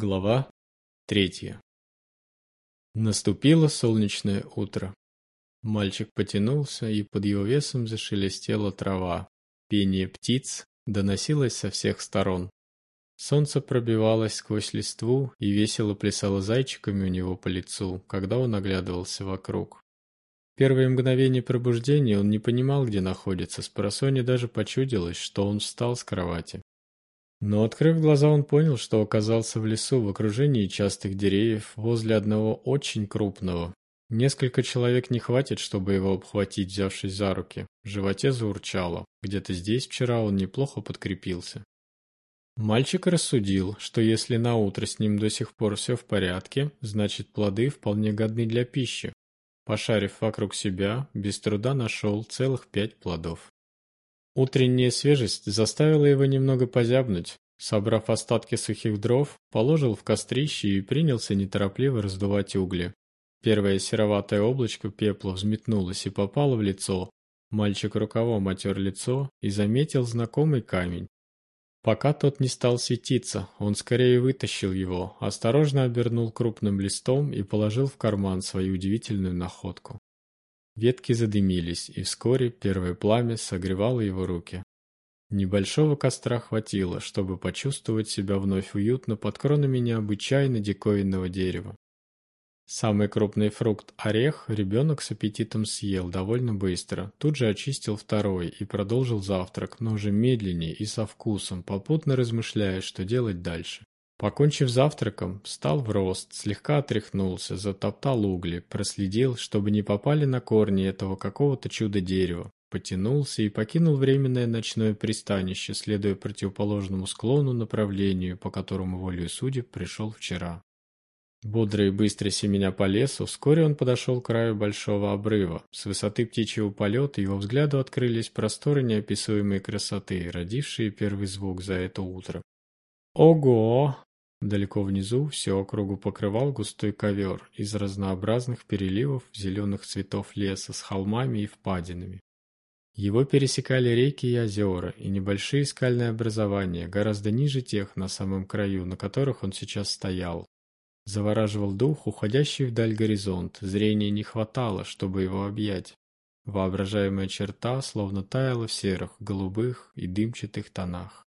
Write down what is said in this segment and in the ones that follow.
Глава третья Наступило солнечное утро. Мальчик потянулся, и под его весом зашелестела трава. Пение птиц доносилось со всех сторон. Солнце пробивалось сквозь листву и весело плясало зайчиками у него по лицу, когда он оглядывался вокруг. Первые мгновения пробуждения он не понимал, где находится, с просони даже почудилось, что он встал с кровати. Но, открыв глаза, он понял, что оказался в лесу в окружении частых деревьев возле одного очень крупного. Несколько человек не хватит, чтобы его обхватить, взявшись за руки. В животе заурчало. Где-то здесь вчера он неплохо подкрепился. Мальчик рассудил, что если на утро с ним до сих пор все в порядке, значит плоды вполне годны для пищи. Пошарив вокруг себя, без труда нашел целых пять плодов. Утренняя свежесть заставила его немного позябнуть. Собрав остатки сухих дров, положил в кострище и принялся неторопливо раздувать угли. Первое сероватое облачко пепла взметнулось и попало в лицо. Мальчик рукавом отер лицо и заметил знакомый камень. Пока тот не стал светиться, он скорее вытащил его, осторожно обернул крупным листом и положил в карман свою удивительную находку. Ветки задымились, и вскоре первое пламя согревало его руки. Небольшого костра хватило, чтобы почувствовать себя вновь уютно под кронами необычайно диковинного дерева. Самый крупный фрукт – орех – ребенок с аппетитом съел довольно быстро, тут же очистил второй и продолжил завтрак, но уже медленнее и со вкусом, попутно размышляя, что делать дальше. Покончив завтраком, встал в рост, слегка отряхнулся, затоптал угли, проследил, чтобы не попали на корни этого какого-то чудо-дерева, потянулся и покинул временное ночное пристанище, следуя противоположному склону направлению, по которому волею судеб пришел вчера. Бодро и быстро семеня по лесу, вскоре он подошел к краю большого обрыва. С высоты птичьего полета его взгляду открылись просторы неописуемой красоты, родившие первый звук за это утро. «Ого!» Далеко внизу всю округу покрывал густой ковер из разнообразных переливов зеленых цветов леса с холмами и впадинами. Его пересекали реки и озера, и небольшие скальные образования, гораздо ниже тех на самом краю, на которых он сейчас стоял. Завораживал дух, уходящий вдаль горизонт, зрения не хватало, чтобы его объять. Воображаемая черта словно таяла в серых, голубых и дымчатых тонах.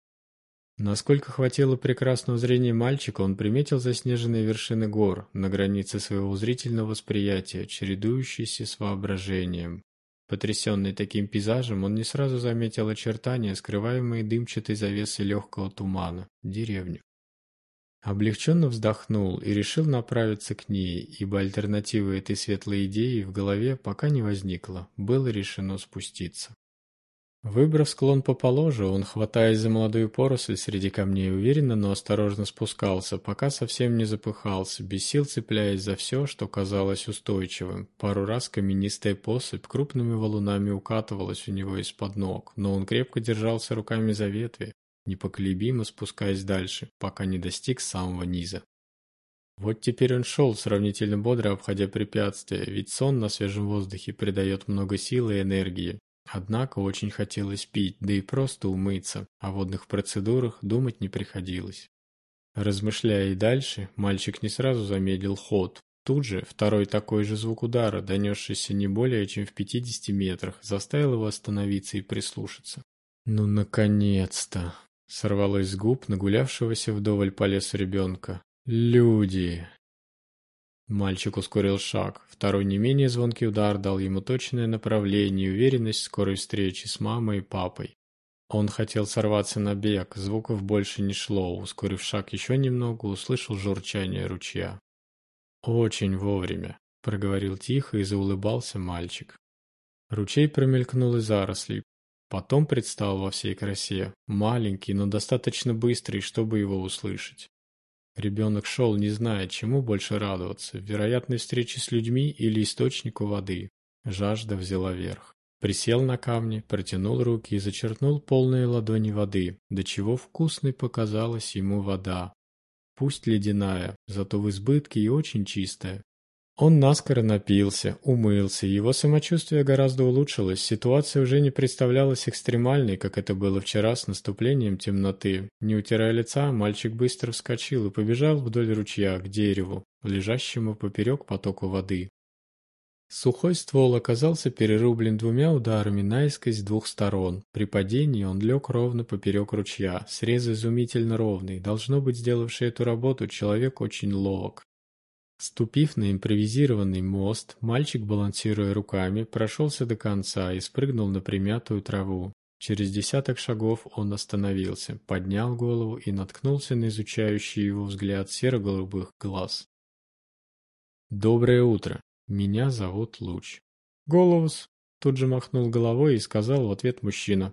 Насколько хватило прекрасного зрения мальчика, он приметил заснеженные вершины гор на границе своего зрительного восприятия, чередующиеся с воображением. Потрясенный таким пейзажем, он не сразу заметил очертания, скрываемые дымчатой завесой легкого тумана, деревню. Облегченно вздохнул и решил направиться к ней, ибо альтернативы этой светлой идеи в голове пока не возникло, было решено спуститься. Выбрав склон поположе, он, хватаясь за молодую поросль среди камней, уверенно, но осторожно спускался, пока совсем не запыхался, без сил цепляясь за все, что казалось устойчивым. Пару раз каменистая посыпь крупными валунами укатывалась у него из-под ног, но он крепко держался руками за ветви, непоколебимо спускаясь дальше, пока не достиг самого низа. Вот теперь он шел сравнительно бодро, обходя препятствия, ведь сон на свежем воздухе придает много силы и энергии, Однако очень хотелось пить, да и просто умыться, о водных процедурах думать не приходилось. Размышляя и дальше, мальчик не сразу замедлил ход. Тут же второй такой же звук удара, донесшийся не более чем в 50 метрах, заставил его остановиться и прислушаться. «Ну, наконец-то!» — сорвалось с губ нагулявшегося вдоволь по лесу ребенка. «Люди!» Мальчик ускорил шаг. Второй не менее звонкий удар дал ему точное направление и уверенность в скорой встречи с мамой и папой. Он хотел сорваться на бег, звуков больше не шло. Ускорив шаг еще немного, услышал журчание ручья. «Очень вовремя», — проговорил тихо и заулыбался мальчик. Ручей промелькнул из зарослей. Потом предстал во всей красе, маленький, но достаточно быстрый, чтобы его услышать. Ребенок шел, не зная, чему больше радоваться, вероятной встрече с людьми или источнику воды. Жажда взяла верх. Присел на камни, протянул руки и зачерпнул полные ладони воды, до чего вкусной показалась ему вода. Пусть ледяная, зато в избытке и очень чистая. Он наскоро напился, умылся, его самочувствие гораздо улучшилось, ситуация уже не представлялась экстремальной, как это было вчера с наступлением темноты. Не утирая лица, мальчик быстро вскочил и побежал вдоль ручья к дереву, лежащему поперек потока воды. Сухой ствол оказался перерублен двумя ударами наискось с двух сторон. При падении он лег ровно поперек ручья, срез изумительно ровный, должно быть, сделавший эту работу человек очень ловок. Ступив на импровизированный мост, мальчик, балансируя руками, прошелся до конца и спрыгнул на примятую траву. Через десяток шагов он остановился, поднял голову и наткнулся на изучающий его взгляд серо-голубых глаз. «Доброе утро. Меня зовут Луч». «Головус», — тут же махнул головой и сказал в ответ мужчина.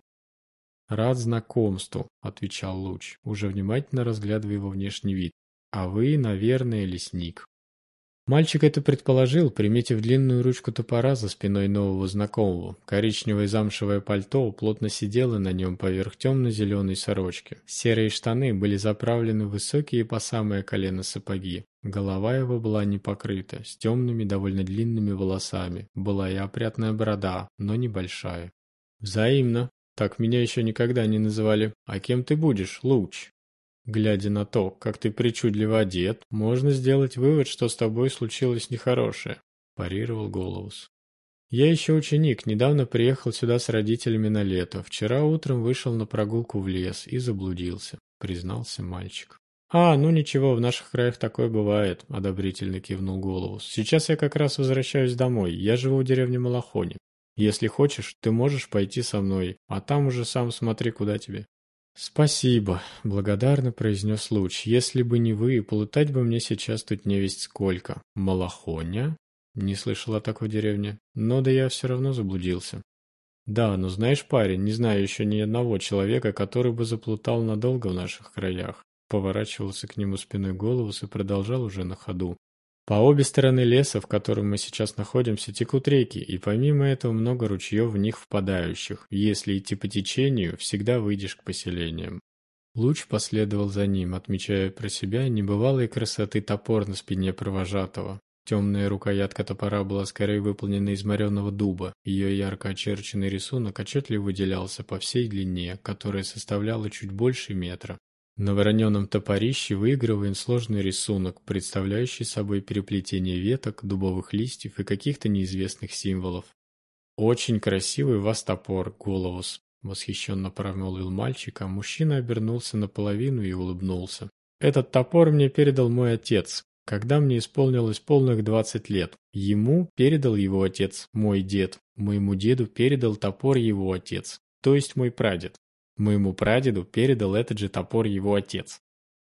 «Рад знакомству», — отвечал Луч, уже внимательно разглядывая его внешний вид. «А вы, наверное, лесник». Мальчик это предположил, приметив длинную ручку топора за спиной нового знакомого. Коричневое замшевое пальто плотно сидело на нем поверх темно-зеленой сорочки. Серые штаны были заправлены высокие по самое колено сапоги. Голова его была не покрыта, с темными довольно длинными волосами. Была и опрятная борода, но небольшая. «Взаимно. Так меня еще никогда не называли. А кем ты будешь, Луч?» Глядя на то, как ты причудливо одет, можно сделать вывод, что с тобой случилось нехорошее», – парировал Голоус. «Я еще ученик, недавно приехал сюда с родителями на лето. Вчера утром вышел на прогулку в лес и заблудился», – признался мальчик. «А, ну ничего, в наших краях такое бывает», – одобрительно кивнул Голоус. «Сейчас я как раз возвращаюсь домой. Я живу в деревне Малахоне. Если хочешь, ты можешь пойти со мной, а там уже сам смотри, куда тебе». «Спасибо», — благодарно произнес Луч. «Если бы не вы, полутать бы мне сейчас тут не весть сколько. Малахоня?» Не слышал о такой деревне. Но да я все равно заблудился. Да, но знаешь, парень, не знаю еще ни одного человека, который бы заплутал надолго в наших краях. Поворачивался к нему спиной голову и продолжал уже на ходу. По обе стороны леса, в котором мы сейчас находимся, текут реки, и помимо этого много ручьев в них впадающих. Если идти по течению, всегда выйдешь к поселениям. Луч последовал за ним, отмечая про себя небывалой красоты топор на спине провожатого. Темная рукоятка топора была скорее выполнена из моренного дуба. Ее ярко очерченный рисунок отчетливо выделялся по всей длине, которая составляла чуть больше метра. На вороненом топорище выигрываем сложный рисунок, представляющий собой переплетение веток, дубовых листьев и каких-то неизвестных символов. «Очень красивый у вас топор, Головус», — восхищенно промолвил мальчик, а мужчина обернулся наполовину и улыбнулся. «Этот топор мне передал мой отец, когда мне исполнилось полных двадцать лет. Ему передал его отец, мой дед. Моему деду передал топор его отец, то есть мой прадед. Моему прадеду передал этот же топор его отец.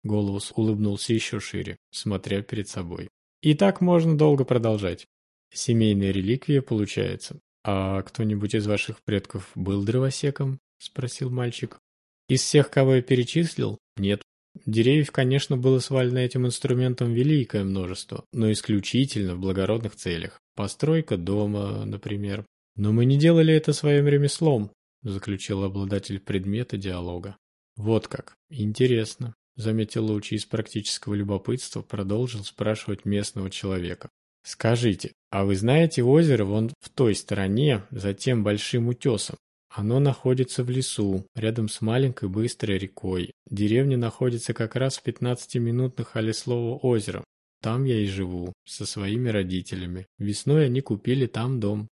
Голос улыбнулся еще шире, смотря перед собой. И так можно долго продолжать. Семейная реликвия получается. А кто-нибудь из ваших предков был дровосеком? Спросил мальчик. Из всех, кого я перечислил? Нет. Деревьев, конечно, было свалено этим инструментом великое множество, но исключительно в благородных целях. Постройка дома, например. Но мы не делали это своим ремеслом, заключил обладатель предмета диалога. Вот как. Интересно. Заметил Лучи из практического любопытства, продолжил спрашивать местного человека. Скажите, а вы знаете озеро вон в той стороне, за тем большим утесом? Оно находится в лесу, рядом с маленькой быстрой рекой. Деревня находится как раз в 15 минутах Алислова озера. Там я и живу, со своими родителями. Весной они купили там дом.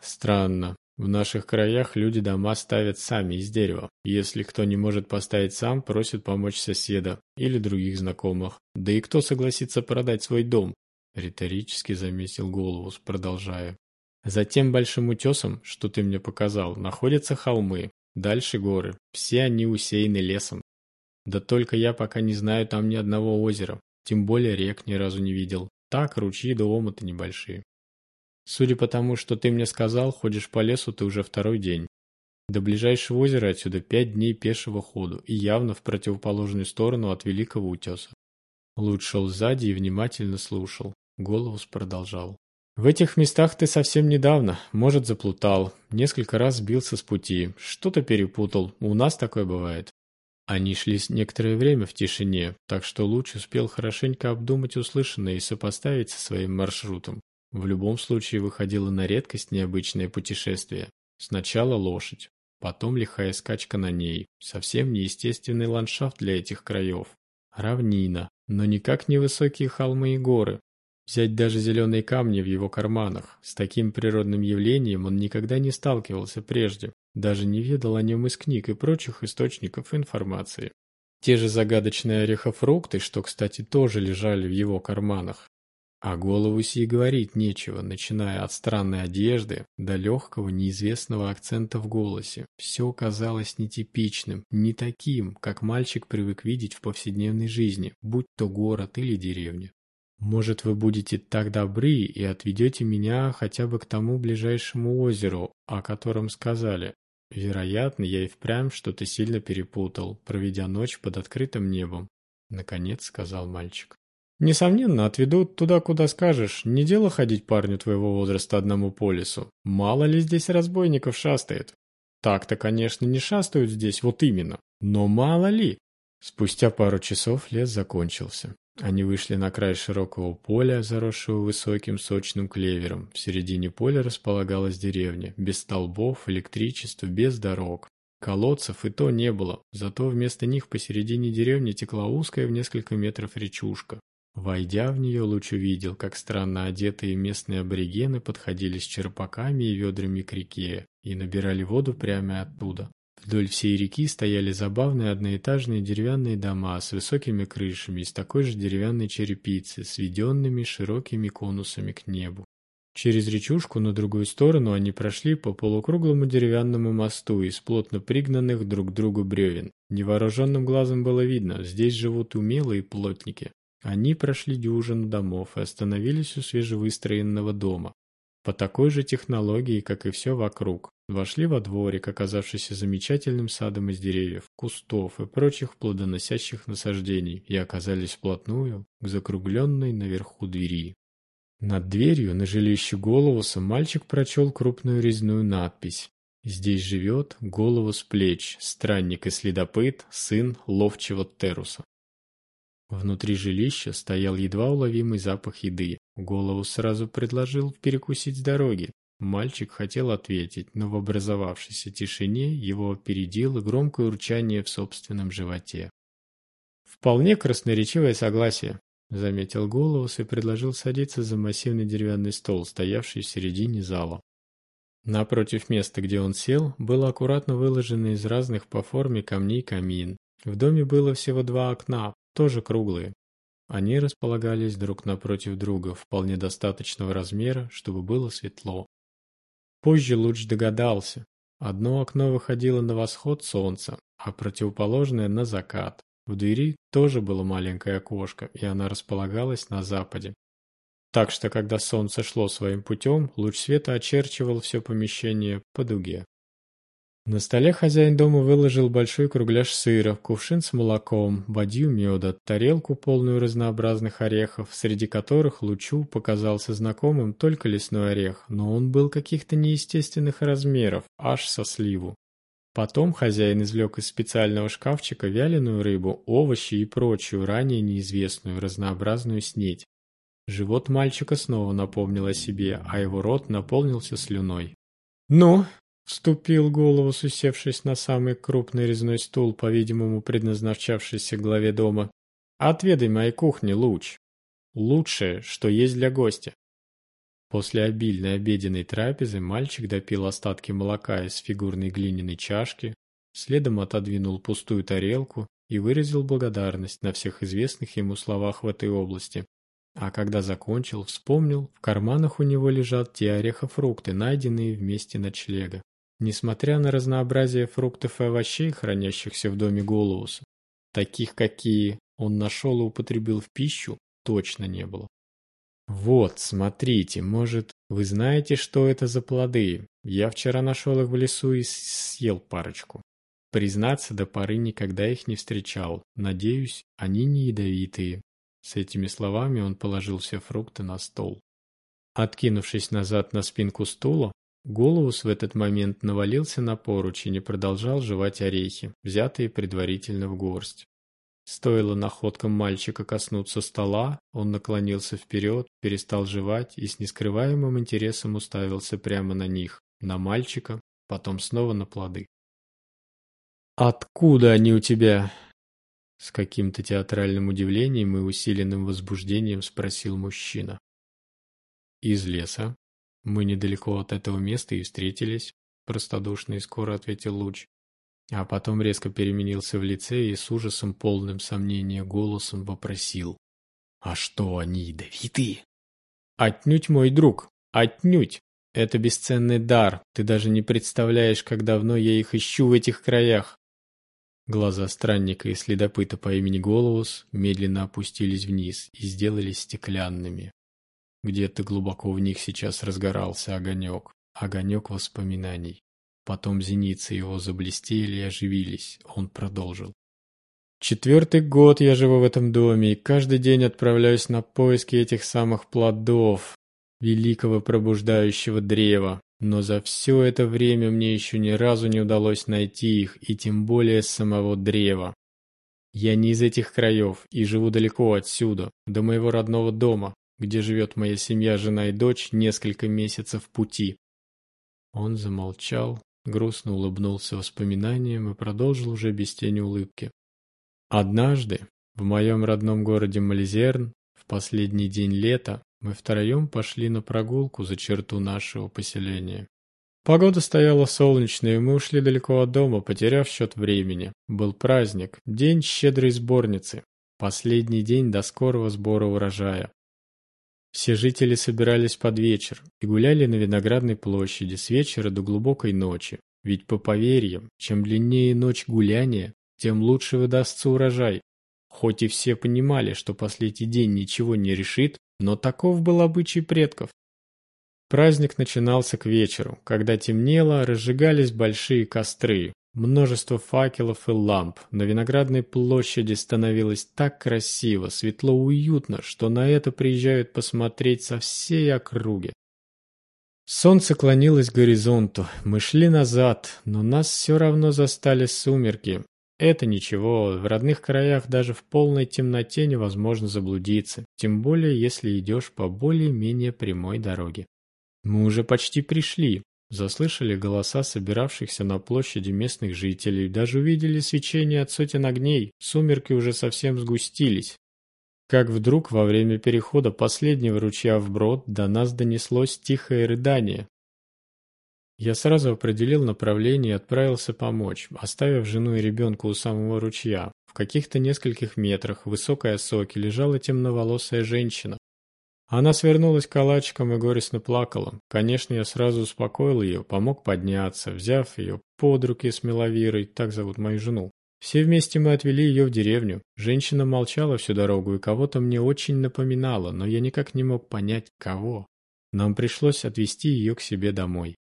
Странно, в наших краях люди дома ставят сами из дерева. Если кто не может поставить сам, просит помочь соседа или других знакомых. Да и кто согласится продать свой дом? Риторически заметил голову, продолжая. За тем большим утесом, что ты мне показал, находятся холмы, дальше горы. Все они усеяны лесом. Да только я пока не знаю там ни одного озера, тем более рек ни разу не видел. Так, ручьи да омуты небольшие. Судя по тому, что ты мне сказал, ходишь по лесу ты уже второй день. До ближайшего озера отсюда пять дней пешего ходу и явно в противоположную сторону от Великого утеса. Луч шел сзади и внимательно слушал. Головус продолжал. В этих местах ты совсем недавно, может, заплутал, несколько раз сбился с пути, что-то перепутал, у нас такое бывает. Они шли некоторое время в тишине, так что Луч успел хорошенько обдумать услышанное и сопоставить со своим маршрутом. В любом случае выходило на редкость необычное путешествие. Сначала лошадь, потом лихая скачка на ней. Совсем неестественный ландшафт для этих краев. Равнина, но никак не высокие холмы и горы. Взять даже зеленые камни в его карманах. С таким природным явлением он никогда не сталкивался прежде. Даже не ведал о нем из книг и прочих источников информации. Те же загадочные орехофрукты, что, кстати, тоже лежали в его карманах. А голову сей говорить нечего, начиная от странной одежды до легкого неизвестного акцента в голосе. Все казалось нетипичным, не таким, как мальчик привык видеть в повседневной жизни, будь то город или деревня. Может, вы будете так добры и отведете меня хотя бы к тому ближайшему озеру, о котором сказали. Вероятно, я и впрямь что-то сильно перепутал, проведя ночь под открытым небом. Наконец сказал мальчик. Несомненно, отведут туда, куда скажешь. Не дело ходить парню твоего возраста одному по лесу. Мало ли здесь разбойников шастает. Так-то, конечно, не шастают здесь, вот именно. Но мало ли. Спустя пару часов лес закончился. Они вышли на край широкого поля, заросшего высоким сочным клевером. В середине поля располагалась деревня, без столбов, электричества, без дорог. Колодцев и то не было, зато вместо них посередине деревни текла узкая в несколько метров речушка. Войдя в нее, Луч увидел, как странно одетые местные аборигены подходили с черпаками и ведрами к реке и набирали воду прямо оттуда. Вдоль всей реки стояли забавные одноэтажные деревянные дома с высокими крышами из такой же деревянной черепицы, сведенными широкими конусами к небу. Через речушку на другую сторону они прошли по полукруглому деревянному мосту из плотно пригнанных друг к другу бревен. Невооруженным глазом было видно, здесь живут умелые плотники. Они прошли дюжину домов и остановились у свежевыстроенного дома. По такой же технологии, как и все вокруг, вошли во дворик, оказавшийся замечательным садом из деревьев, кустов и прочих плодоносящих насаждений, и оказались вплотную к закругленной наверху двери. Над дверью на жилище Головуса мальчик прочел крупную резную надпись «Здесь живет Голову с плеч, странник и следопыт, сын ловчего Теруса». Внутри жилища стоял едва уловимый запах еды. Голову сразу предложил перекусить с дороги. Мальчик хотел ответить, но в образовавшейся тишине его опередило громкое урчание в собственном животе. «Вполне красноречивое согласие», — заметил Головус и предложил садиться за массивный деревянный стол, стоявший в середине зала. Напротив места, где он сел, был аккуратно выложенный из разных по форме камней камин. В доме было всего два окна, тоже круглые. Они располагались друг напротив друга, вполне достаточного размера, чтобы было светло. Позже Луч догадался. Одно окно выходило на восход солнца, а противоположное на закат. В двери тоже было маленькое окошко, и она располагалась на западе. Так что, когда солнце шло своим путем, луч света очерчивал все помещение по дуге. На столе хозяин дома выложил большой кругляш сыра, кувшин с молоком, бадью меда, тарелку, полную разнообразных орехов, среди которых Лучу показался знакомым только лесной орех, но он был каких-то неестественных размеров, аж со сливу. Потом хозяин извлек из специального шкафчика вяленую рыбу, овощи и прочую, ранее неизвестную, разнообразную снеть. Живот мальчика снова напомнил о себе, а его рот наполнился слюной. «Ну, Вступил голову, усевшись на самый крупный резной стул, по-видимому, предназначавшийся главе дома. «Отведай моей кухни, Луч. Лучшее, что есть для гостя». После обильной обеденной трапезы мальчик допил остатки молока из фигурной глиняной чашки, следом отодвинул пустую тарелку и выразил благодарность на всех известных ему словах в этой области. А когда закончил, вспомнил, в карманах у него лежат те орехофрукты, найденные в месте ночлега. Несмотря на разнообразие фруктов и овощей, хранящихся в доме Голоуса, таких, какие он нашел и употребил в пищу, точно не было. «Вот, смотрите, может, вы знаете, что это за плоды? Я вчера нашел их в лесу и съел парочку. Признаться, до поры никогда их не встречал. Надеюсь, они не ядовитые». С этими словами он положил все фрукты на стол. Откинувшись назад на спинку стула, Голос в этот момент навалился на поручень и продолжал жевать орехи, взятые предварительно в горсть. Стоило находкам мальчика коснуться стола, он наклонился вперед, перестал жевать и с нескрываемым интересом уставился прямо на них, на мальчика, потом снова на плоды. «Откуда они у тебя?» С каким-то театральным удивлением и усиленным возбуждением спросил мужчина. «Из леса. Мы недалеко от этого места и встретились», простодушно и скоро ответил Луч. А потом резко переменился в лице и с ужасом, полным сомнения голосом вопросил. «А что, они ядовитые?» «Отнюдь, мой друг, отнюдь! Это бесценный дар, ты даже не представляешь, как давно я их ищу в этих краях!» Глаза странника и следопыта по имени Голоус медленно опустились вниз и сделались стеклянными. Где-то глубоко в них сейчас разгорался огонек, огонек воспоминаний. Потом зеницы его заблестели и оживились. Он продолжил. Четвертый год я живу в этом доме и каждый день отправляюсь на поиски этих самых плодов, великого пробуждающего древа. Но за все это время мне еще ни разу не удалось найти их, и тем более самого древа. Я не из этих краев и живу далеко отсюда, до моего родного дома, где живет моя семья, жена и дочь, несколько месяцев пути. Он замолчал, грустно улыбнулся воспоминаниям и продолжил уже без тени улыбки. Однажды, в моем родном городе Мальзерн, в последний день лета, мы втроем пошли на прогулку за черту нашего поселения. Погода стояла солнечная, и мы ушли далеко от дома, потеряв счет времени. Был праздник, день щедрой сборницы, последний день до скорого сбора урожая. Все жители собирались под вечер и гуляли на Виноградной площади с вечера до глубокой ночи. Ведь по поверьям, чем длиннее ночь гуляния, тем лучше выдастся урожай. Хоть и все понимали, что последний день ничего не решит, но таков был обычай предков. Праздник начинался к вечеру, когда темнело, разжигались большие костры, Множество факелов и ламп. На Виноградной площади становилось так красиво, светло, уютно, что на это приезжают посмотреть со всей округи. Солнце клонилось к горизонту. Мы шли назад, но нас все равно застали сумерки. Это ничего, в родных краях даже в полной темноте невозможно заблудиться, тем более если идешь по более-менее прямой дороге. Мы уже почти пришли, Заслышали голоса собиравшихся на площади местных жителей, даже увидели свечение от сотен огней, сумерки уже совсем сгустились. Как вдруг во время перехода последнего ручья вброд до нас донеслось тихое рыдание. Я сразу определил направление и отправился помочь, оставив жену и ребенка у самого ручья. В каких-то нескольких метрах в высокой осоке лежала темноволосая женщина. Она свернулась калачиком и горестно плакала. Конечно, я сразу успокоил ее, помог подняться, взяв ее под руки с Миловирой, так зовут мою жену. Все вместе мы отвели ее в деревню. Женщина молчала всю дорогу и кого-то мне очень напоминала, но я никак не мог понять, кого. Нам пришлось отвезти ее к себе домой.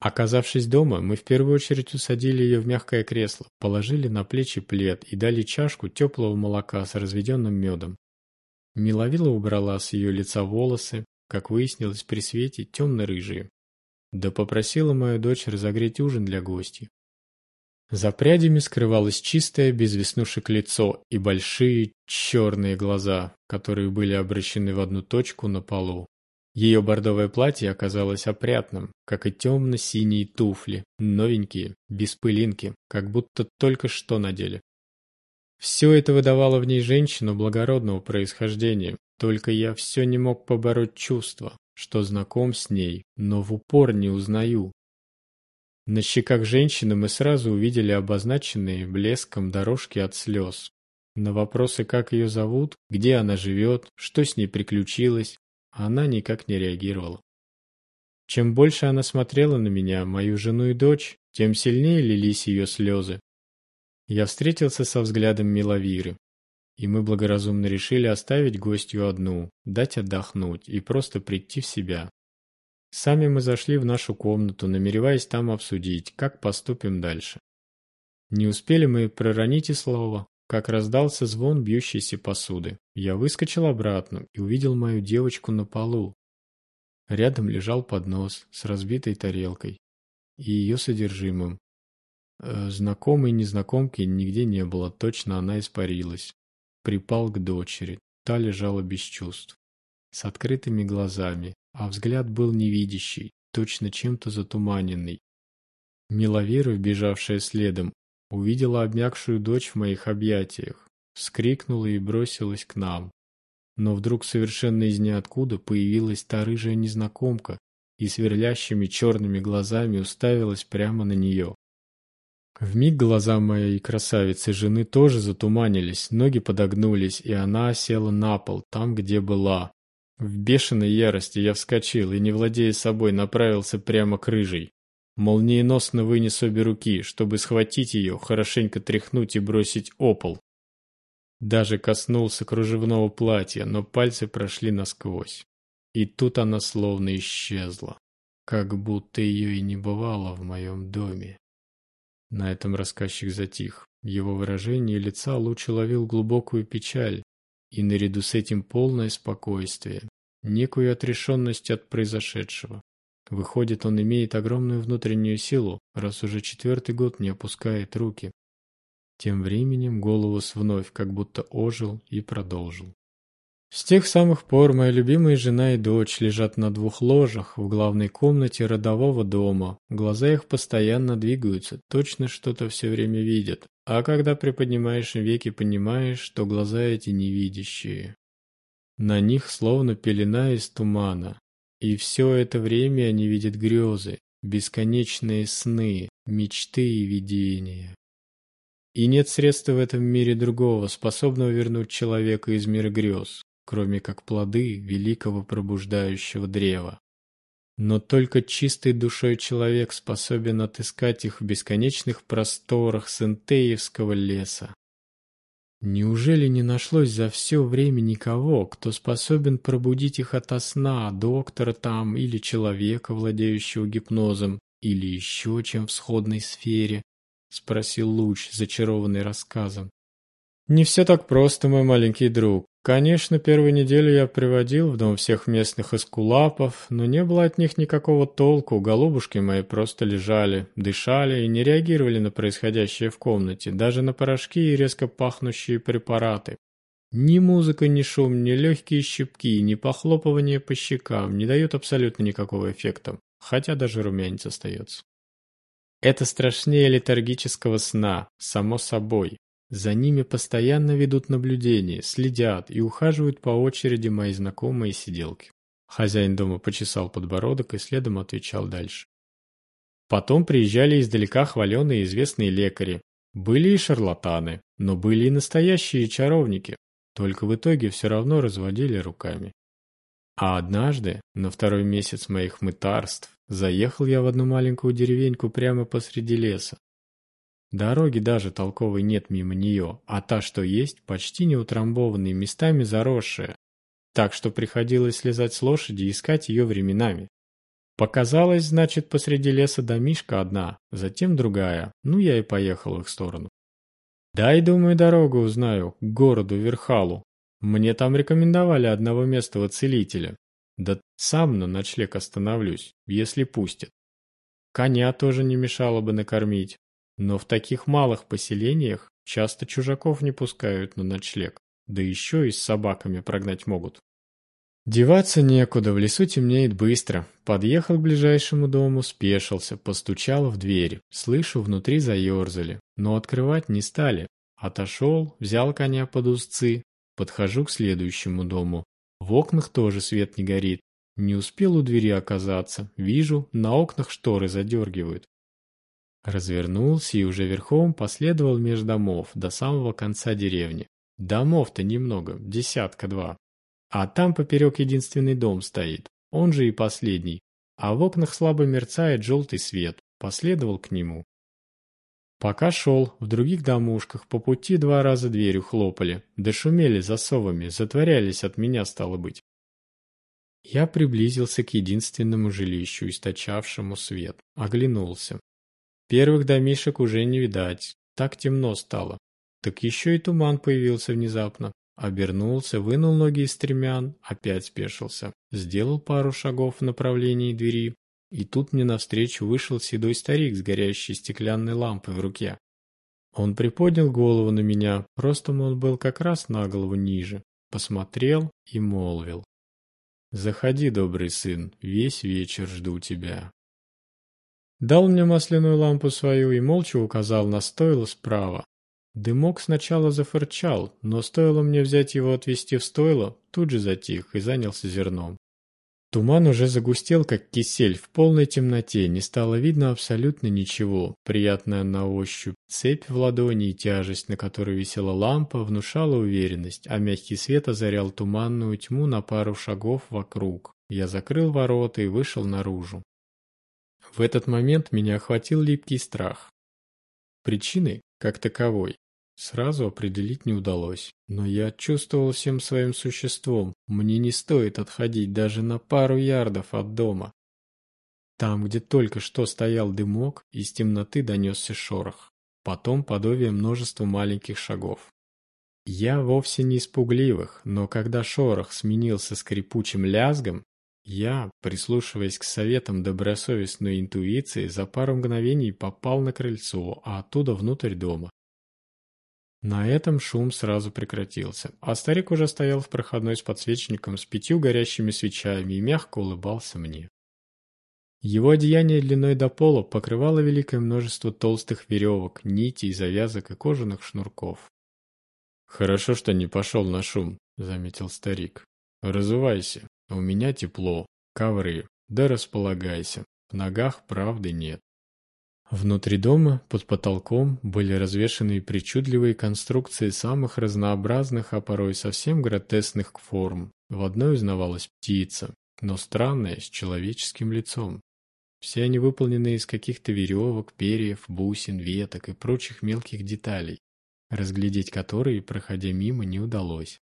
Оказавшись дома, мы в первую очередь усадили ее в мягкое кресло, положили на плечи плед и дали чашку теплого молока с разведенным медом. Миловила убрала с ее лица волосы, как выяснилось при свете, темно-рыжие. Да попросила мою дочь разогреть ужин для гостей. За прядями скрывалось чистое, без веснушек лицо и большие черные глаза, которые были обращены в одну точку на полу. Ее бордовое платье оказалось опрятным, как и темно-синие туфли, новенькие, без пылинки, как будто только что надели. Все это выдавало в ней женщину благородного происхождения, только я все не мог побороть чувство, что знаком с ней, но в упор не узнаю. На щеках женщины мы сразу увидели обозначенные блеском дорожки от слез. На вопросы, как ее зовут, где она живет, что с ней приключилось, она никак не реагировала. Чем больше она смотрела на меня, мою жену и дочь, тем сильнее лились ее слезы. Я встретился со взглядом Миловиры, и мы благоразумно решили оставить гостью одну, дать отдохнуть и просто прийти в себя. Сами мы зашли в нашу комнату, намереваясь там обсудить, как поступим дальше. Не успели мы проронить и слова, как раздался звон бьющейся посуды. Я выскочил обратно и увидел мою девочку на полу. Рядом лежал поднос с разбитой тарелкой и ее содержимым. Э, знакомой незнакомки нигде не было, точно она испарилась. Припал к дочери, та лежала без чувств, с открытыми глазами, а взгляд был невидящий, точно чем-то затуманенный. Миловера, вбежавшая следом, увидела обмякшую дочь в моих объятиях, вскрикнула и бросилась к нам. Но вдруг совершенно из ниоткуда появилась та рыжая незнакомка и сверлящими черными глазами уставилась прямо на нее. Вмиг глаза моей красавицы жены тоже затуманились, ноги подогнулись, и она села на пол, там, где была. В бешеной ярости я вскочил и, не владея собой, направился прямо к рыжей. Молниеносно вынес обе руки, чтобы схватить ее, хорошенько тряхнуть и бросить о пол. Даже коснулся кружевного платья, но пальцы прошли насквозь. И тут она словно исчезла, как будто ее и не бывало в моем доме. На этом рассказчик затих. Его выражение лица луч уловил глубокую печаль и наряду с этим полное спокойствие, некую отрешенность от произошедшего. Выходит, он имеет огромную внутреннюю силу, раз уже четвертый год не опускает руки. Тем временем голос вновь как будто ожил и продолжил. С тех самых пор моя любимая жена и дочь лежат на двух ложах в главной комнате родового дома. Глаза их постоянно двигаются, точно что-то все время видят. А когда приподнимаешь веки, понимаешь, что глаза эти невидящие. На них словно пелена из тумана. И все это время они видят грезы, бесконечные сны, мечты и видения. И нет средства в этом мире другого, способного вернуть человека из мира грез кроме как плоды великого пробуждающего древа. Но только чистой душой человек способен отыскать их в бесконечных просторах Сентеевского леса. Неужели не нашлось за все время никого, кто способен пробудить их ото сна, доктора там или человека, владеющего гипнозом, или еще чем в сходной сфере? — спросил Луч, зачарованный рассказом. «Не все так просто, мой маленький друг. Конечно, первую неделю я приводил в дом всех местных эскулапов, но не было от них никакого толку, голубушки мои просто лежали, дышали и не реагировали на происходящее в комнате, даже на порошки и резко пахнущие препараты. Ни музыка, ни шум, ни легкие щипки, ни похлопывание по щекам не дают абсолютно никакого эффекта, хотя даже румянец остается. Это страшнее летаргического сна, само собой, за ними постоянно ведут наблюдение, следят и ухаживают по очереди мои знакомые сиделки. Хозяин дома почесал подбородок и следом отвечал дальше. Потом приезжали издалека хваленые известные лекари. Были и шарлатаны, но были и настоящие чаровники, только в итоге все равно разводили руками. А однажды, на второй месяц моих мытарств, заехал я в одну маленькую деревеньку прямо посреди леса. Дороги даже толковой нет мимо нее, а та, что есть, почти не утрамбованная, местами заросшая. Так что приходилось слезать с лошади и искать ее временами. Показалось, значит, посреди леса домишка одна, затем другая. Ну, я и поехал в их сторону. Дай, думаю, дорогу узнаю, к городу Верхалу. Мне там рекомендовали одного местного целителя. Да сам на ночлег остановлюсь, если пустят. Коня тоже не мешало бы накормить. Но в таких малых поселениях часто чужаков не пускают на ночлег, да еще и с собаками прогнать могут. Деваться некуда, в лесу темнеет быстро. Подъехал к ближайшему дому, спешился, постучал в дверь. Слышу, внутри заерзали, но открывать не стали. Отошел, взял коня под узцы, подхожу к следующему дому. В окнах тоже свет не горит. Не успел у двери оказаться. Вижу, на окнах шторы задергивают. Развернулся и уже верхом последовал меж домов до самого конца деревни. Домов-то немного, десятка-два. А там поперек единственный дом стоит, он же и последний. А в окнах слабо мерцает желтый свет, последовал к нему. Пока шел, в других домушках по пути два раза дверью хлопали, да шумели засовами, затворялись от меня, стало быть. Я приблизился к единственному жилищу, источавшему свет, оглянулся. Первых домишек уже не видать, так темно стало. Так еще и туман появился внезапно, обернулся, вынул ноги из стремян, опять спешился, сделал пару шагов в направлении двери, и тут мне навстречу вышел седой старик с горящей стеклянной лампой в руке. Он приподнял голову на меня, ростом он был как раз на голову ниже, посмотрел и молвил. «Заходи, добрый сын, весь вечер жду тебя». Дал мне масляную лампу свою и молча указал на стойло справа. Дымок сначала зафырчал, но стоило мне взять его отвезти в стойло, тут же затих и занялся зерном. Туман уже загустел, как кисель, в полной темноте, не стало видно абсолютно ничего. Приятная на ощупь цепь в ладони и тяжесть, на которой висела лампа, внушала уверенность, а мягкий свет озарял туманную тьму на пару шагов вокруг. Я закрыл ворота и вышел наружу. В этот момент меня охватил липкий страх. Причины, как таковой, Сразу определить не удалось, но я чувствовал всем своим существом, мне не стоит отходить даже на пару ярдов от дома. Там, где только что стоял дымок, из темноты донесся шорох, потом подобие множества маленьких шагов. Я вовсе не испугливых, но когда шорох сменился скрипучим лязгом, я, прислушиваясь к советам добросовестной интуиции, за пару мгновений попал на крыльцо, а оттуда внутрь дома. На этом шум сразу прекратился, а старик уже стоял в проходной с подсвечником с пятью горящими свечами и мягко улыбался мне. Его одеяние длиной до пола покрывало великое множество толстых веревок, нитей, завязок и кожаных шнурков. «Хорошо, что не пошел на шум», — заметил старик. «Разувайся, у меня тепло, ковры, да располагайся, в ногах правды нет». Внутри дома, под потолком, были развешаны причудливые конструкции самых разнообразных, а порой совсем гротесных форм. В одной узнавалась птица, но странная, с человеческим лицом. Все они выполнены из каких-то веревок, перьев, бусин, веток и прочих мелких деталей, разглядеть которые, проходя мимо, не удалось.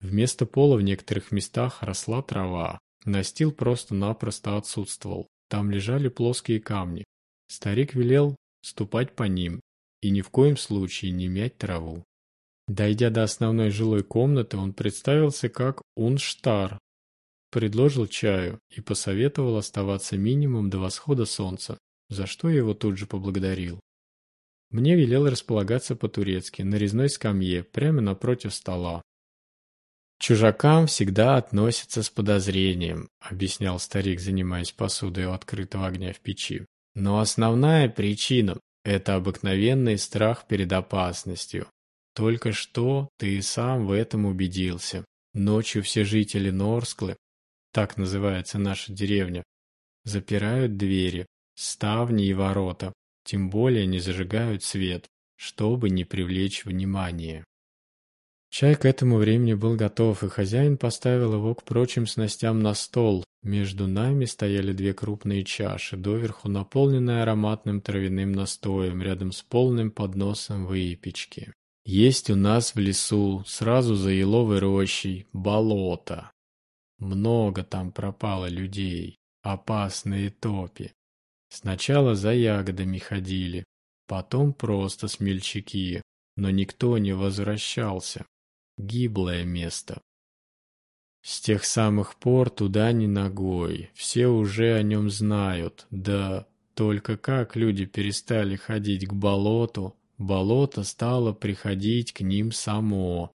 Вместо пола в некоторых местах росла трава, настил просто-напросто отсутствовал. Там лежали плоские камни, Старик велел ступать по ним и ни в коем случае не мять траву. Дойдя до основной жилой комнаты, он представился как Унштар, предложил чаю и посоветовал оставаться минимум до восхода солнца, за что его тут же поблагодарил. Мне велел располагаться по-турецки, на резной скамье, прямо напротив стола. «Чужакам всегда относятся с подозрением», — объяснял старик, занимаясь посудой у открытого огня в печи. Но основная причина – это обыкновенный страх перед опасностью. Только что ты сам в этом убедился. Ночью все жители Норсклы, так называется наша деревня, запирают двери, ставни и ворота, тем более не зажигают свет, чтобы не привлечь внимание. Чай к этому времени был готов, и хозяин поставил его к прочим снастям на стол. Между нами стояли две крупные чаши, доверху наполненные ароматным травяным настоем, рядом с полным подносом выпечки. Есть у нас в лесу, сразу за еловой рощей, болото. Много там пропало людей, опасные топи. Сначала за ягодами ходили, потом просто смельчаки, но никто не возвращался. Гиблое место. С тех самых пор туда ни ногой, все уже о нем знают, да только как люди перестали ходить к болоту, болото стало приходить к ним само,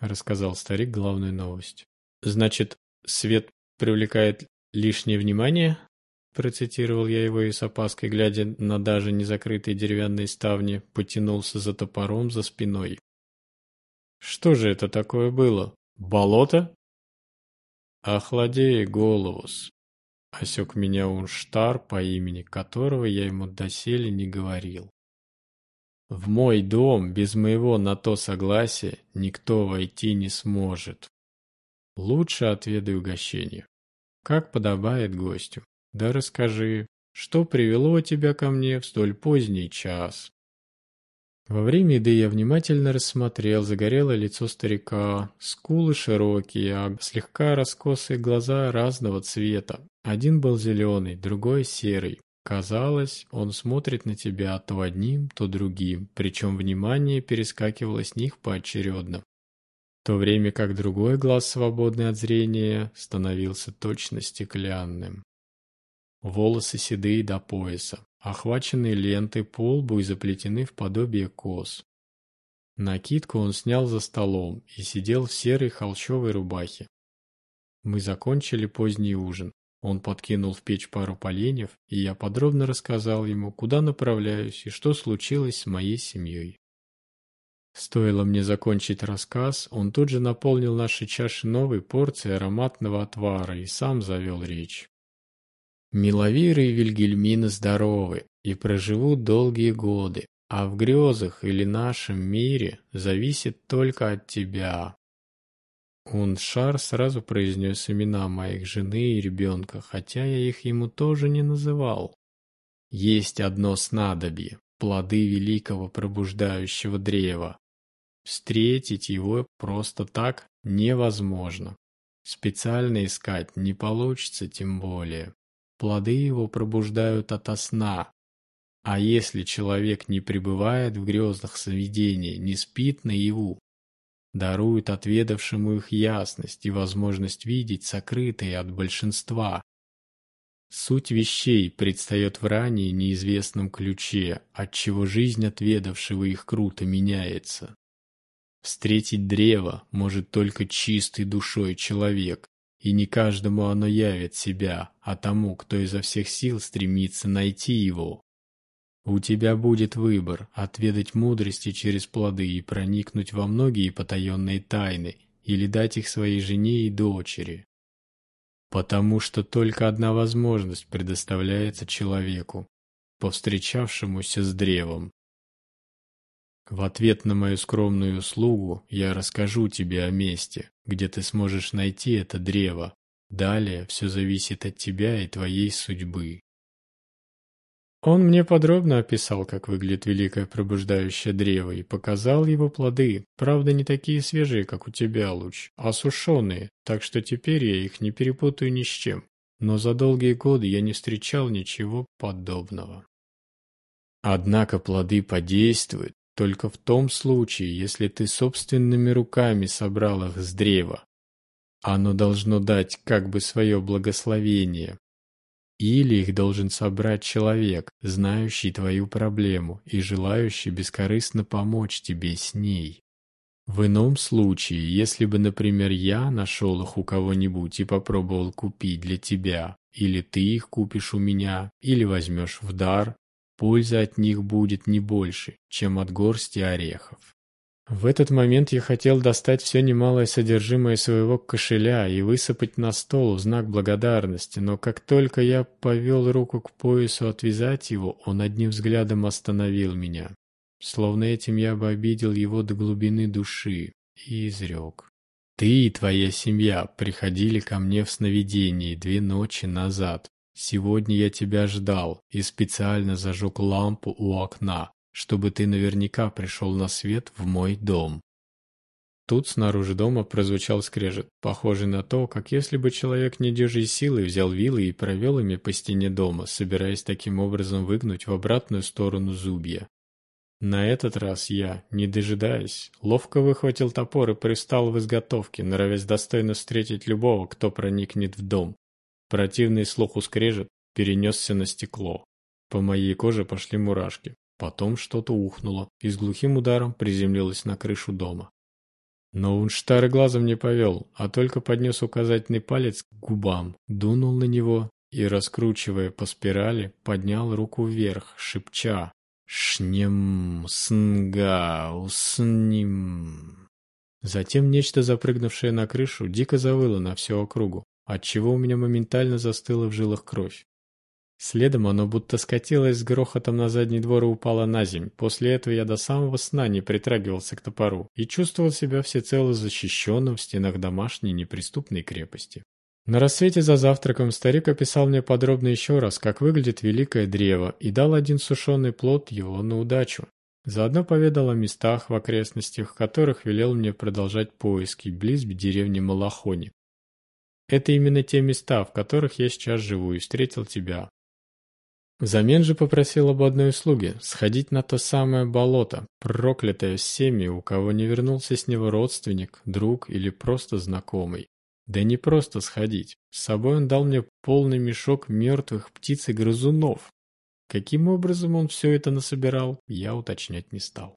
рассказал старик главную новость. Значит, свет привлекает лишнее внимание? Процитировал я его и с опаской, глядя на даже незакрытые деревянные ставни, потянулся за топором за спиной. Что же это такое было? Болото? Охладей головус. Осек меня Унштар, по имени которого я ему доселе не говорил. В мой дом без моего на то согласия никто войти не сможет. Лучше отведай угощение. Как подобает гостю. Да расскажи, что привело тебя ко мне в столь поздний час? Во время еды я внимательно рассмотрел загорелое лицо старика, скулы широкие, а слегка раскосые глаза разного цвета. Один был зеленый, другой серый. Казалось, он смотрит на тебя то одним, то другим, причем внимание перескакивало с них поочередно. то время как другой глаз, свободный от зрения, становился точно стеклянным. Волосы седые до пояса, охваченные лентой по лбу и заплетены в подобие кос. Накидку он снял за столом и сидел в серой холщовой рубахе. Мы закончили поздний ужин. Он подкинул в печь пару поленьев, и я подробно рассказал ему, куда направляюсь и что случилось с моей семьей. Стоило мне закончить рассказ, он тут же наполнил наши чаши новой порцией ароматного отвара и сам завел речь. Миловиры и Вильгельмина здоровы и проживут долгие годы, а в грезах или нашем мире зависит только от тебя. Уншар сразу произнес имена моих жены и ребенка, хотя я их ему тоже не называл. Есть одно снадобье – плоды великого пробуждающего древа. Встретить его просто так невозможно. Специально искать не получится тем более. Плоды его пробуждают ото сна. А если человек не пребывает в грезах сновидений, не спит наяву, дарует отведавшему их ясность и возможность видеть сокрытые от большинства. Суть вещей предстает в ранее неизвестном ключе, отчего жизнь отведавшего их круто меняется. Встретить древо может только чистый душой человек, и не каждому оно явит себя, а тому, кто изо всех сил стремится найти его. У тебя будет выбор – отведать мудрости через плоды и проникнуть во многие потаенные тайны, или дать их своей жене и дочери. Потому что только одна возможность предоставляется человеку, повстречавшемуся с древом. В ответ на мою скромную услугу я расскажу тебе о месте, где ты сможешь найти это древо. Далее все зависит от тебя и твоей судьбы. Он мне подробно описал, как выглядит великое пробуждающее древо, и показал его плоды. Правда, не такие свежие, как у тебя, Луч, а сушеные, так что теперь я их не перепутаю ни с чем. Но за долгие годы я не встречал ничего подобного. Однако плоды подействуют только в том случае, если ты собственными руками собрал их с древа. Оно должно дать как бы свое благословение, или их должен собрать человек, знающий твою проблему и желающий бескорыстно помочь тебе с ней. В ином случае, если бы, например, я нашел их у кого-нибудь и попробовал купить для тебя, или ты их купишь у меня, или возьмешь в дар, польза от них будет не больше, чем от горсти орехов. В этот момент я хотел достать все немалое содержимое своего кошеля и высыпать на стол в знак благодарности, но как только я повел руку к поясу отвязать его, он одним взглядом остановил меня. Словно этим я бы обидел его до глубины души и изрек. «Ты и твоя семья приходили ко мне в сновидении две ночи назад. Сегодня я тебя ждал и специально зажег лампу у окна, чтобы ты наверняка пришел на свет в мой дом. Тут снаружи дома прозвучал скрежет, похожий на то, как если бы человек недюжей силой взял вилы и провел ими по стене дома, собираясь таким образом выгнуть в обратную сторону зубья. На этот раз я, не дожидаясь, ловко выхватил топор и пристал в изготовке, норовясь достойно встретить любого, кто проникнет в дом. Противный слуху скрежет перенесся на стекло. По моей коже пошли мурашки. Потом что-то ухнуло и с глухим ударом приземлилось на крышу дома. Но Унштар глазом не повел, а только поднес указательный палец к губам, дунул на него и, раскручивая по спирали, поднял руку вверх, шепча «Шнем снга усним». Затем нечто, запрыгнувшее на крышу, дико завыло на всю округу, отчего у меня моментально застыла в жилах кровь. Следом оно будто скатилось с грохотом на задний двор и упало на земь. После этого я до самого сна не притрагивался к топору и чувствовал себя всецело защищенным в стенах домашней неприступной крепости. На рассвете за завтраком старик описал мне подробно еще раз, как выглядит великое древо, и дал один сушеный плод его на удачу. Заодно поведал о местах в окрестностях, которых велел мне продолжать поиски, близ деревни Малахони. Это именно те места, в которых я сейчас живу и встретил тебя. Взамен же попросил об одной услуге — сходить на то самое болото, проклятое всеми, у кого не вернулся с него родственник, друг или просто знакомый. Да не просто сходить. С собой он дал мне полный мешок мертвых птиц и грызунов. Каким образом он все это насобирал, я уточнять не стал.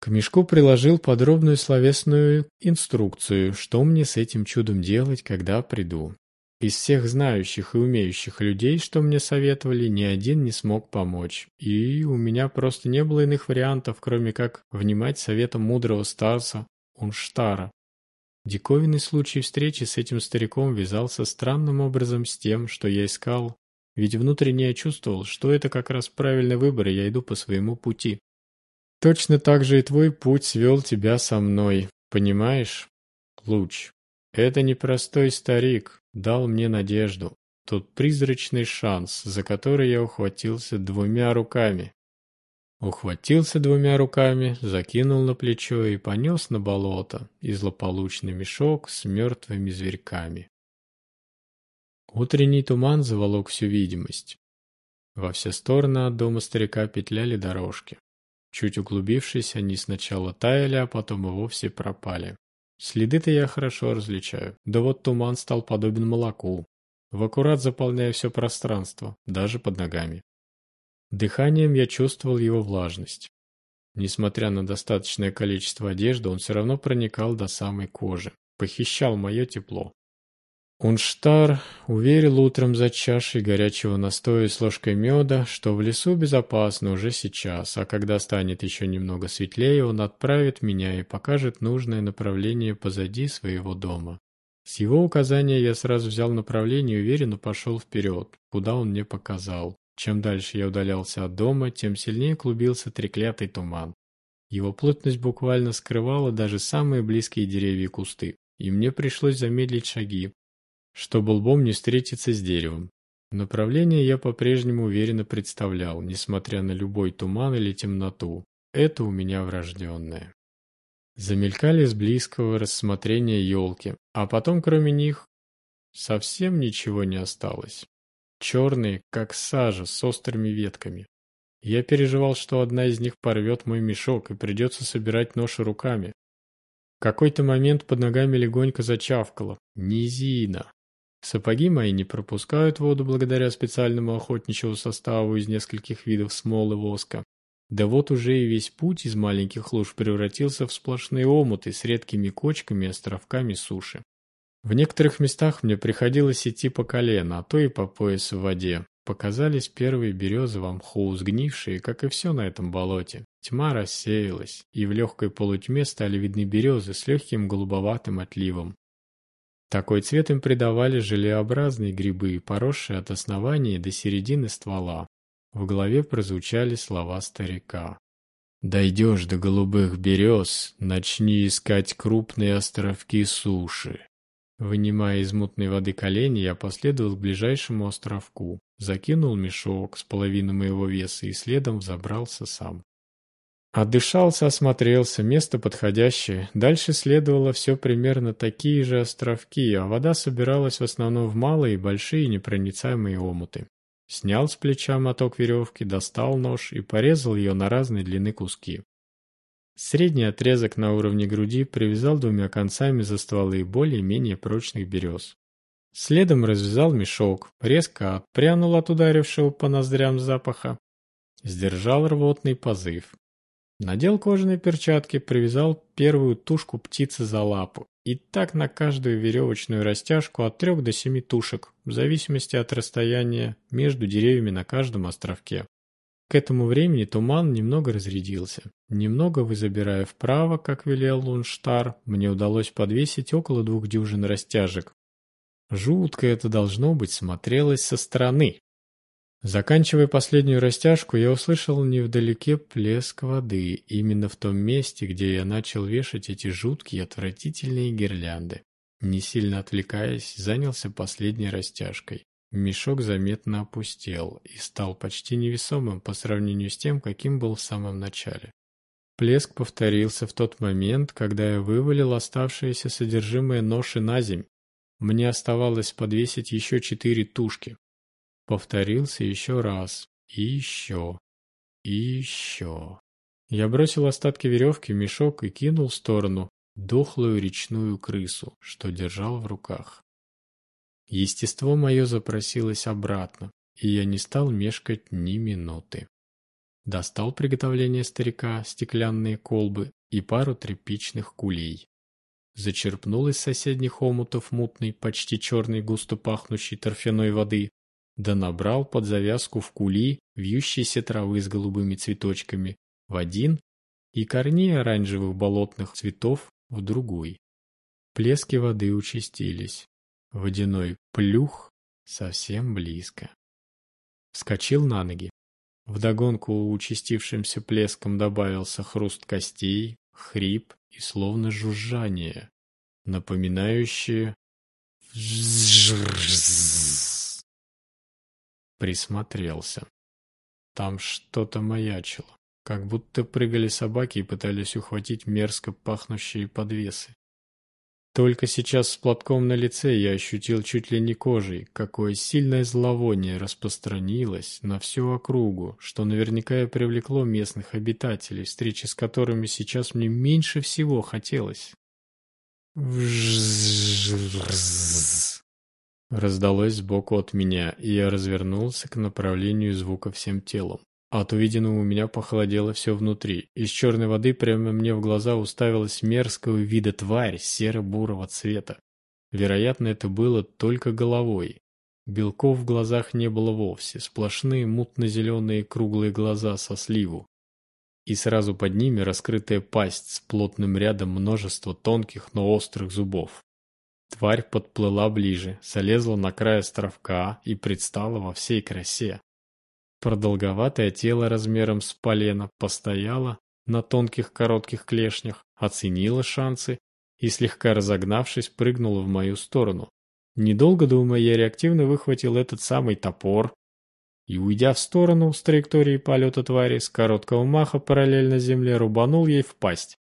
К мешку приложил подробную словесную инструкцию, что мне с этим чудом делать, когда приду. Из всех знающих и умеющих людей, что мне советовали, ни один не смог помочь. И у меня просто не было иных вариантов, кроме как внимать советам мудрого старца Унштара. Диковинный случай встречи с этим стариком вязался странным образом с тем, что я искал, ведь внутренне я чувствовал, что это как раз правильный выбор, и я иду по своему пути. Точно так же и твой путь свел тебя со мной, понимаешь? Луч. Это непростой старик, дал мне надежду, тот призрачный шанс, за который я ухватился двумя руками. Ухватился двумя руками, закинул на плечо и понес на болото и злополучный мешок с мертвыми зверьками. Утренний туман заволок всю видимость. Во все стороны от дома старика петляли дорожки. Чуть углубившись, они сначала таяли, а потом и вовсе пропали. Следы-то я хорошо различаю. Да вот туман стал подобен молоку, в аккурат заполняя все пространство, даже под ногами. Дыханием я чувствовал его влажность. Несмотря на достаточное количество одежды, он все равно проникал до самой кожи, похищал мое тепло. Унштар уверил утром за чашей горячего настоя с ложкой меда, что в лесу безопасно уже сейчас, а когда станет еще немного светлее, он отправит меня и покажет нужное направление позади своего дома. С его указания я сразу взял направление и уверенно пошел вперед, куда он мне показал. Чем дальше я удалялся от дома, тем сильнее клубился треклятый туман. Его плотность буквально скрывала даже самые близкие деревья и кусты, и мне пришлось замедлить шаги, чтобы лбом не встретиться с деревом. Направление я по-прежнему уверенно представлял, несмотря на любой туман или темноту. Это у меня врожденное. Замелькали с близкого рассмотрения елки, а потом кроме них совсем ничего не осталось. Черные, как сажа, с острыми ветками. Я переживал, что одна из них порвет мой мешок и придется собирать ношу руками. В какой-то момент под ногами легонько зачавкало. Низина. Сапоги мои не пропускают воду благодаря специальному охотничьему составу из нескольких видов смолы воска. Да вот уже и весь путь из маленьких луж превратился в сплошные омуты с редкими кочками и островками суши. В некоторых местах мне приходилось идти по колено, а то и по пояс в воде. Показались первые березы в мху, сгнившие, как и все на этом болоте. Тьма рассеялась, и в легкой полутьме стали видны березы с легким голубоватым отливом. Такой цвет им придавали желеобразные грибы, поросшие от основания до середины ствола. В голове прозвучали слова старика. «Дойдешь до голубых берез, начни искать крупные островки суши». Вынимая из мутной воды колени, я последовал к ближайшему островку, закинул мешок с половиной моего веса и следом взобрался сам. Отдышался, осмотрелся, место подходящее. Дальше следовало все примерно такие же островки, а вода собиралась в основном в малые и большие непроницаемые омуты. Снял с плеча моток веревки, достал нож и порезал ее на разные длины куски. Средний отрезок на уровне груди привязал двумя концами за стволы более-менее прочных берез. Следом развязал мешок, резко отпрянул от ударившего по ноздрям запаха, сдержал рвотный позыв, Надел кожаные перчатки, привязал первую тушку птицы за лапу. И так на каждую веревочную растяжку от трех до семи тушек, в зависимости от расстояния между деревьями на каждом островке. К этому времени туман немного разрядился. Немного вы забирая вправо, как велел Лунштар, мне удалось подвесить около двух дюжин растяжек. Жутко это должно быть смотрелось со стороны. Заканчивая последнюю растяжку, я услышал невдалеке плеск воды, именно в том месте, где я начал вешать эти жуткие отвратительные гирлянды. Не сильно отвлекаясь, занялся последней растяжкой. Мешок заметно опустел и стал почти невесомым по сравнению с тем, каким был в самом начале. Плеск повторился в тот момент, когда я вывалил оставшееся содержимое ноши на земь. Мне оставалось подвесить еще четыре тушки, повторился еще раз, и еще, и еще. Я бросил остатки веревки в мешок и кинул в сторону дохлую речную крысу, что держал в руках. Естество мое запросилось обратно, и я не стал мешкать ни минуты. Достал приготовление старика, стеклянные колбы и пару тряпичных кулей. Зачерпнул из соседних омутов мутной, почти черной, густо пахнущей торфяной воды, да набрал под завязку в кули вьющейся травы с голубыми цветочками в один и корней оранжевых болотных цветов в другой. Плески воды участились. Водяной плюх совсем близко. Вскочил на ноги. Вдогонку участившимся плеском добавился хруст костей, хрип и словно жужжание, напоминающее Присмотрелся. Там что-то маячило, как будто прыгали собаки и пытались ухватить мерзко пахнущие подвесы. Только сейчас с платком на лице я ощутил чуть ли не кожей, какое сильное зловоние распространилось на всю округу, что наверняка и привлекло местных обитателей, встречи с которыми сейчас мне меньше всего хотелось. Раздалось сбоку от меня, и я развернулся к направлению звука всем телом. От увиденного у меня похолодело все внутри. Из черной воды прямо мне в глаза уставилась мерзкого вида тварь серо-бурого цвета. Вероятно, это было только головой. Белков в глазах не было вовсе, сплошные мутно-зеленые круглые глаза со сливу. И сразу под ними раскрытая пасть с плотным рядом множества тонких, но острых зубов. Тварь подплыла ближе, залезла на край островка и предстала во всей красе. Продолговатое тело размером с полено постояло на тонких коротких клешнях, оценило шансы и, слегка разогнавшись, прыгнуло в мою сторону. Недолго думая, я реактивно выхватил этот самый топор и, уйдя в сторону с траектории полета твари, с короткого маха параллельно земле рубанул ей в пасть.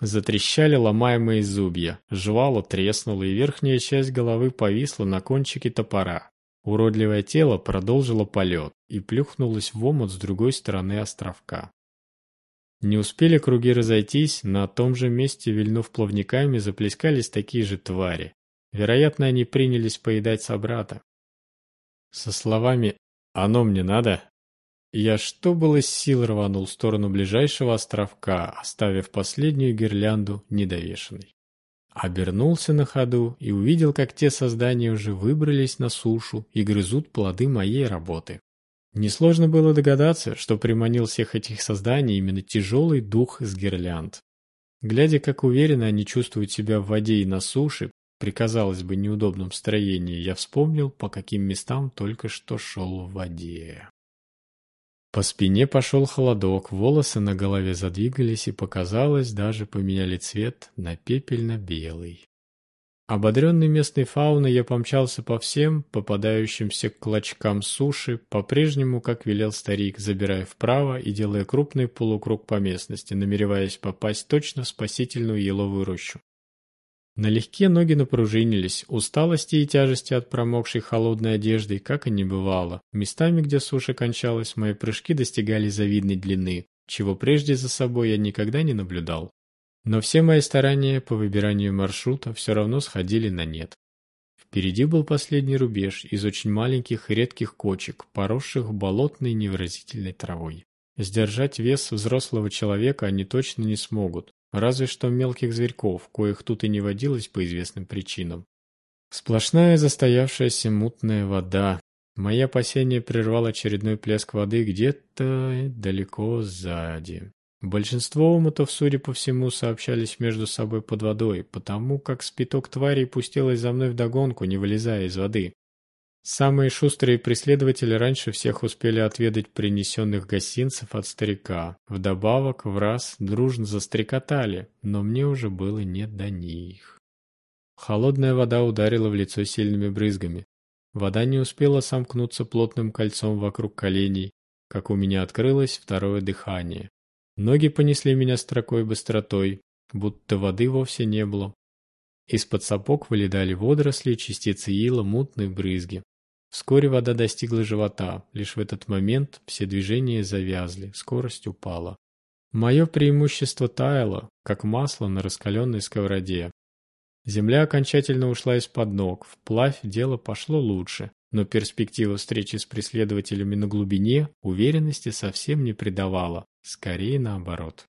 Затрещали ломаемые зубья, жвало треснуло, и верхняя часть головы повисла на кончике топора. Уродливое тело продолжило полет и плюхнулось в омут с другой стороны островка. Не успели круги разойтись, на том же месте, вильнув плавниками, заплескались такие же твари. Вероятно, они принялись поедать собрата. Со словами «Оно мне надо?» Я что было сил рванул в сторону ближайшего островка, оставив последнюю гирлянду недовешенной. Обернулся на ходу и увидел, как те создания уже выбрались на сушу и грызут плоды моей работы. Несложно было догадаться, что приманил всех этих созданий именно тяжелый дух с гирлянд. Глядя, как уверенно они чувствуют себя в воде и на суше, при, казалось бы, неудобном строении, я вспомнил, по каким местам только что шел в воде. По спине пошел холодок, волосы на голове задвигались и, показалось, даже поменяли цвет на пепельно-белый. Ободренный местной фауной я помчался по всем попадающимся клочкам суши, по-прежнему, как велел старик, забирая вправо и делая крупный полукруг по местности, намереваясь попасть точно в спасительную еловую рощу. Налегке ноги напружинились, усталости и тяжести от промокшей холодной одежды как и не бывало. Местами, где суша кончалась, мои прыжки достигали завидной длины, чего прежде за собой я никогда не наблюдал. Но все мои старания по выбиранию маршрута все равно сходили на нет. Впереди был последний рубеж из очень маленьких и редких кочек, поросших болотной невыразительной травой. Сдержать вес взрослого человека они точно не смогут, Разве что мелких зверьков, коих тут и не водилось по известным причинам. Сплошная застоявшаяся мутная вода. Мои опасения прервал очередной плеск воды где-то далеко сзади. Большинство омутов, судя по всему, сообщались между собой под водой, потому как спиток тварей пустилось за мной вдогонку, не вылезая из воды. Самые шустрые преследователи раньше всех успели отведать принесенных гостинцев от старика. Вдобавок, в раз дружно застрекотали, но мне уже было не до них. Холодная вода ударила в лицо сильными брызгами. Вода не успела сомкнуться плотным кольцом вокруг коленей, как у меня открылось второе дыхание. Ноги понесли меня строкой быстротой, будто воды вовсе не было. Из-под сапог вылетали водоросли, частицы ила, мутные брызги. Вскоре вода достигла живота. Лишь в этот момент все движения завязли, скорость упала. Мое преимущество таяло, как масло на раскаленной сковороде. Земля окончательно ушла из-под ног, вплавь дело пошло лучше, но перспектива встречи с преследователями на глубине уверенности совсем не придавала, скорее наоборот.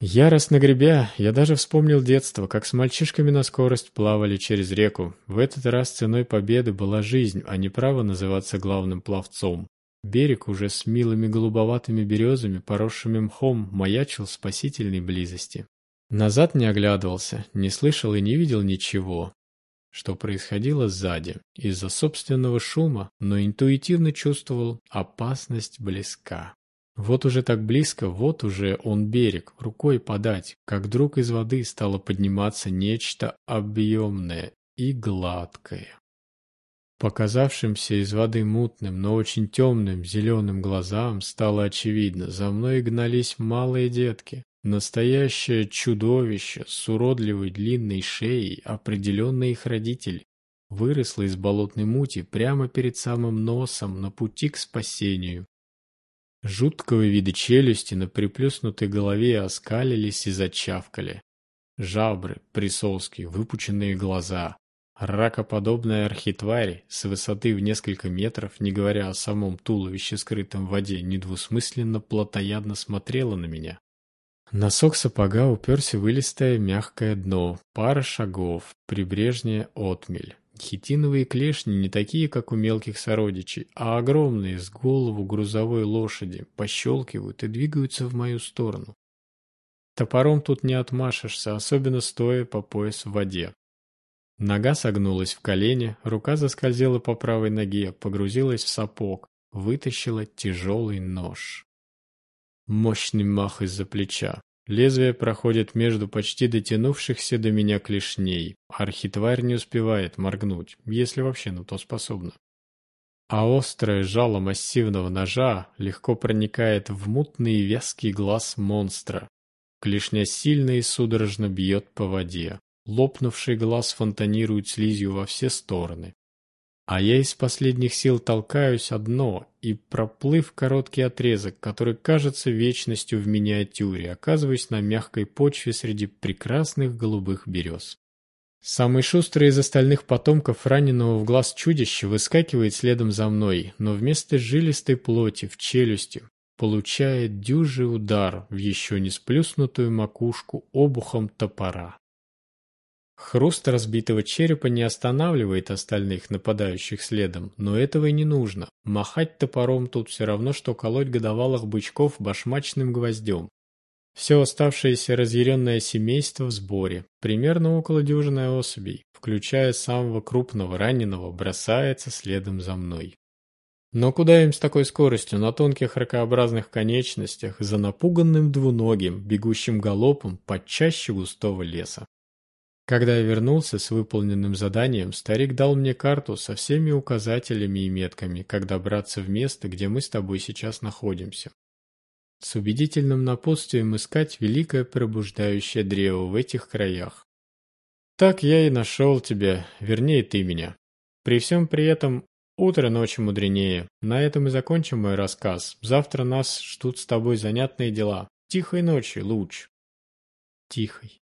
Яростно гребя, я даже вспомнил детство, как с мальчишками на скорость плавали через реку. В этот раз ценой победы была жизнь, а не право называться главным пловцом. Берег уже с милыми голубоватыми березами, поросшими мхом, маячил в спасительной близости. Назад не оглядывался, не слышал и не видел ничего, что происходило сзади. Из-за собственного шума, но интуитивно чувствовал, опасность близка. Вот уже так близко, вот уже он берег, рукой подать, как вдруг из воды стало подниматься нечто объемное и гладкое. Показавшимся из воды мутным, но очень темным зеленым глазам стало очевидно, за мной гнались малые детки. Настоящее чудовище с уродливой длинной шеей, определенно их родитель, выросло из болотной мути прямо перед самым носом на пути к спасению. Жуткого вида челюсти на приплюснутой голове оскалились и зачавкали. Жабры, присоски, выпученные глаза. Ракоподобная архитварь с высоты в несколько метров, не говоря о самом туловище, скрытом в воде, недвусмысленно плотоядно смотрела на меня. Носок сапога уперся в илистое мягкое дно, пара шагов, прибрежняя отмель. Хитиновые клешни не такие, как у мелких сородичей, а огромные, с голову грузовой лошади, пощелкивают и двигаются в мою сторону. Топором тут не отмашешься, особенно стоя по пояс в воде. Нога согнулась в колени, рука заскользила по правой ноге, погрузилась в сапог, вытащила тяжелый нож. Мощный мах из-за плеча. Лезвие проходит между почти дотянувшихся до меня клешней. Архитварь не успевает моргнуть, если вообще на то способна. А острое жало массивного ножа легко проникает в мутный вязкий глаз монстра. Клешня сильно и судорожно бьет по воде. Лопнувший глаз фонтанирует слизью во все стороны. А я из последних сил толкаюсь одно и, проплыв короткий отрезок, который кажется вечностью в миниатюре, оказываюсь на мягкой почве среди прекрасных голубых берез. Самый шустрый из остальных потомков раненого в глаз чудища выскакивает следом за мной, но вместо жилистой плоти в челюсти получает дюжий удар в еще не сплюснутую макушку обухом топора. Хруст разбитого черепа не останавливает остальных, нападающих следом, но этого и не нужно. Махать топором тут все равно, что колоть годовалых бычков башмачным гвоздем. Все оставшееся разъяренное семейство в сборе, примерно около дюжины особей, включая самого крупного раненого, бросается следом за мной. Но куда им с такой скоростью на тонких ракообразных конечностях за напуганным двуногим, бегущим галопом под чаще густого леса? Когда я вернулся с выполненным заданием, старик дал мне карту со всеми указателями и метками, как добраться в место, где мы с тобой сейчас находимся. С убедительным напутствием искать великое пробуждающее древо в этих краях. Так я и нашел тебя, вернее ты меня. При всем при этом утро ночи мудренее. На этом и закончим мой рассказ. Завтра нас ждут с тобой занятные дела. Тихой ночи, луч. Тихой.